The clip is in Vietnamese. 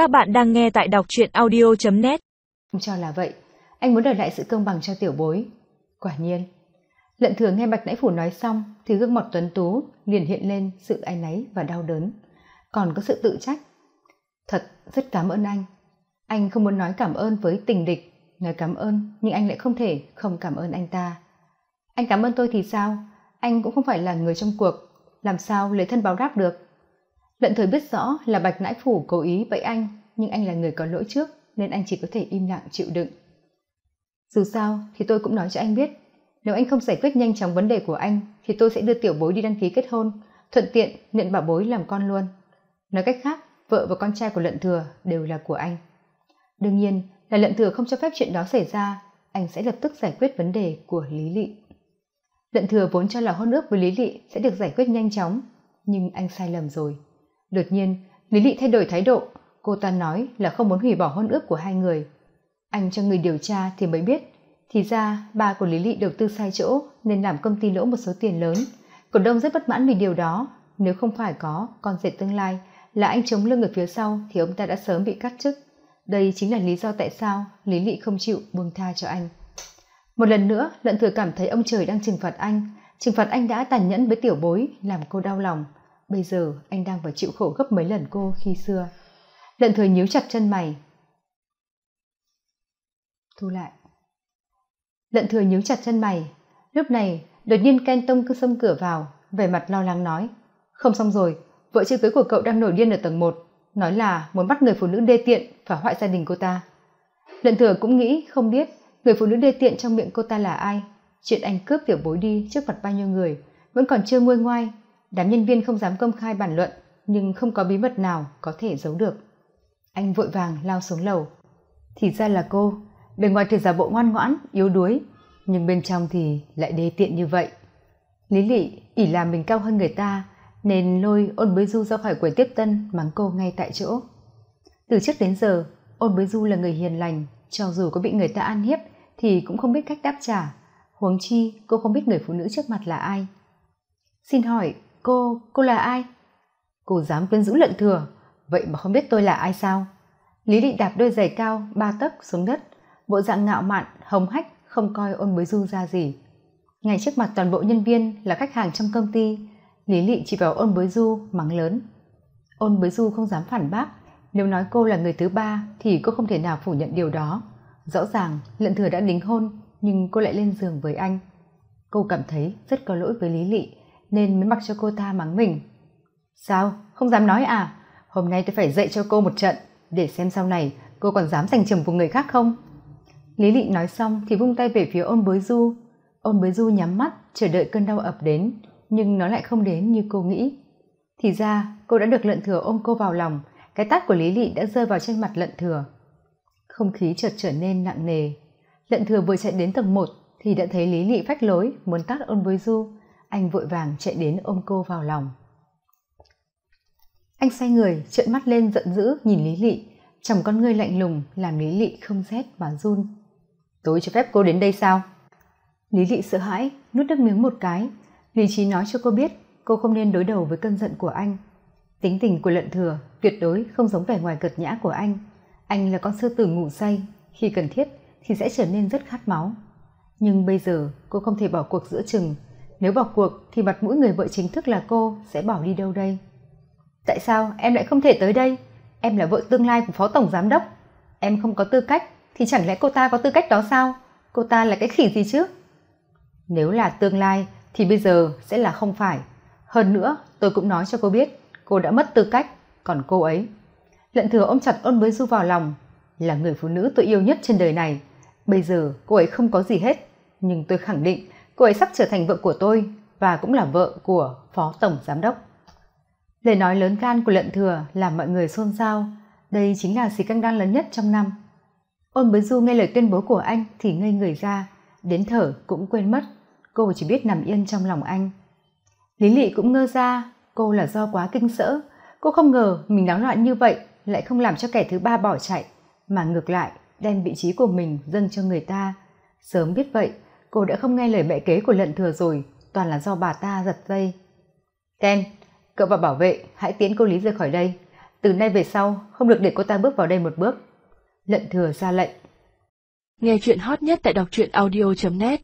Các bạn đang nghe tại đọc truyện audio.net cho là vậy, anh muốn đòi lại sự công bằng cho tiểu bối. Quả nhiên, lận thừa nghe bạch nãy phủ nói xong thì gương mặt tuấn tú liền hiện lên sự áy náy và đau đớn. Còn có sự tự trách. Thật, rất cảm ơn anh. Anh không muốn nói cảm ơn với tình địch, nói cảm ơn nhưng anh lại không thể không cảm ơn anh ta. Anh cảm ơn tôi thì sao? Anh cũng không phải là người trong cuộc, làm sao lấy thân báo đáp được? Lận thời biết rõ là bạch nãi phủ cố ý bẫy anh, nhưng anh là người có lỗi trước, nên anh chỉ có thể im lặng chịu đựng. Dù sao, thì tôi cũng nói cho anh biết, nếu anh không giải quyết nhanh chóng vấn đề của anh, thì tôi sẽ đưa tiểu bối đi đăng ký kết hôn, thuận tiện nhận bảo bối làm con luôn. Nói cách khác, vợ và con trai của lận thừa đều là của anh. Đương nhiên, là lận thừa không cho phép chuyện đó xảy ra, anh sẽ lập tức giải quyết vấn đề của lý lị. Lận thừa vốn cho là hôn ước với lý lị sẽ được giải quyết nhanh chóng, nhưng anh sai lầm rồi đột nhiên, lý lị thay đổi thái độ. Cô ta nói là không muốn hủy bỏ hôn ước của hai người. Anh cho người điều tra thì mới biết. Thì ra, ba của lý lị đầu tư sai chỗ nên làm công ty lỗ một số tiền lớn. Cổ đông rất bất mãn vì điều đó. Nếu không phải có con rể tương lai là anh chống lưng ở phía sau thì ông ta đã sớm bị cắt chức. Đây chính là lý do tại sao lý lị không chịu buông tha cho anh. Một lần nữa lận thừa cảm thấy ông trời đang trừng phạt anh. Trừng phạt anh đã tàn nhẫn với tiểu bối, làm cô đau lòng bây giờ anh đang phải chịu khổ gấp mấy lần cô khi xưa. Lận thừa nhíu chặt chân mày. Thu lại. Lận thừa nhíu chặt chân mày. Lúc này, đột nhiên ken tông cứ xông cửa vào, vẻ mặt lo lắng nói, không xong rồi, vợ chưa cưới của cậu đang nổi điên ở tầng một, nói là muốn bắt người phụ nữ đê tiện phá hoại gia đình cô ta. Lận thừa cũng nghĩ, không biết người phụ nữ đê tiện trong miệng cô ta là ai, chuyện anh cướp tiểu bối đi trước mặt bao nhiêu người, vẫn còn chưa nguôi ngoai đám nhân viên không dám công khai bản luận, nhưng không có bí mật nào có thể giấu được. Anh vội vàng lao xuống lầu. Thì ra là cô, bề ngoài thì giả bộ ngoan ngoãn, yếu đuối, nhưng bên trong thì lại đê tiện như vậy. Lý lị ỉ làm mình cao hơn người ta, nên lôi ôn bới du ra khỏi quầy tiếp tân, mắng cô ngay tại chỗ. Từ trước đến giờ, ôn bới du là người hiền lành, cho dù có bị người ta ăn hiếp thì cũng không biết cách đáp trả. Huống chi cô không biết người phụ nữ trước mặt là ai. Xin hỏi cô cô là ai? Cô dám quyến rũ lận thừa, vậy mà không biết tôi là ai sao? Lý định đạp đôi giày cao, ba tấc xuống đất. Bộ dạng ngạo mạn, hồng hách, không coi ôn bối du ra gì. Ngay trước mặt toàn bộ nhân viên là khách hàng trong công ty, lý lị chỉ vào ôn bối du mắng lớn. Ôn bối du không dám phản bác, nếu nói cô là người thứ ba thì cô không thể nào phủ nhận điều đó. Rõ ràng, lận thừa đã đính hôn, nhưng cô lại lên giường với anh. Cô cảm thấy rất có lỗi với lý lị nên mới mặc cho cô ta mắng mình. Sao? Không dám nói à? Hôm nay tôi phải dạy cho cô một trận, để xem sau này cô còn dám giành chồng của người khác không? Lý lị nói xong thì vung tay về phía ôn bối du. Ôn bối du nhắm mắt, chờ đợi cơn đau ập đến, nhưng nó lại không đến như cô nghĩ. Thì ra, cô đã được Lợn thừa ôm cô vào lòng, cái tát của lý lị đã rơi vào trên mặt Lợn thừa. Không khí chợt trở nên nặng nề. Lợn thừa vừa chạy đến tầng một thì đã thấy lý lị phách lối, muốn tát ôn bối du anh vội vàng chạy đến ôm cô vào lòng. Anh xoay người, trợn mắt lên giận dữ, nhìn lý lị. Chồng con ngươi lạnh lùng, làm lý lị không rét mà run. Tôi cho phép cô đến đây sao? Lý lị sợ hãi, nuốt nước miếng một cái. Lý trí nói cho cô biết, cô không nên đối đầu với cơn giận của anh. Tính tình của lận thừa tuyệt đối không giống vẻ ngoài cợt nhã của anh. Anh là con sư tử ngủ say, khi cần thiết thì sẽ trở nên rất khát máu. Nhưng bây giờ, cô không thể bỏ cuộc giữa chừng nếu vào cuộc thì mặt mũi người vợ chính thức là cô sẽ bỏ đi đâu đây? Tại sao em lại không thể tới đây? Em là vợ tương lai của phó tổng giám đốc. Em không có tư cách thì chẳng lẽ cô ta có tư cách đó sao? Cô ta là cái khỉ gì chứ? Nếu là tương lai thì bây giờ sẽ là không phải. Hơn nữa, tôi cũng nói cho cô biết, cô đã mất tư cách, còn cô ấy. Lận thừa ôm chặt ôn bới du vào lòng, là người phụ nữ tôi yêu nhất trên đời này. Bây giờ cô ấy không có gì hết, nhưng tôi khẳng định cô ấy sắp trở thành vợ của tôi và cũng là vợ của phó tổng giám đốc. Lời nói lớn gan của lận thừa làm mọi người xôn xao. Đây chính là xì căng đan lớn nhất trong năm. Ôn bới du nghe lời tuyên bố của anh thì ngây người ra, đến thở cũng quên mất. Cô chỉ biết nằm yên trong lòng anh. Lý lị cũng ngơ ra, cô là do quá kinh sợ. Cô không ngờ mình náo loạn như vậy lại không làm cho kẻ thứ ba bỏ chạy, mà ngược lại đem vị trí của mình dâng cho người ta. Sớm biết vậy cô đã không nghe lời mẹ kế của lận thừa rồi, toàn là do bà ta giật dây. Ken, cậu và bảo vệ, hãy tiến cô lý rời khỏi đây. Từ nay về sau, không được để cô ta bước vào đây một bước. Lận thừa ra lệnh. Nghe chuyện hot nhất tại đọc truyện audio net.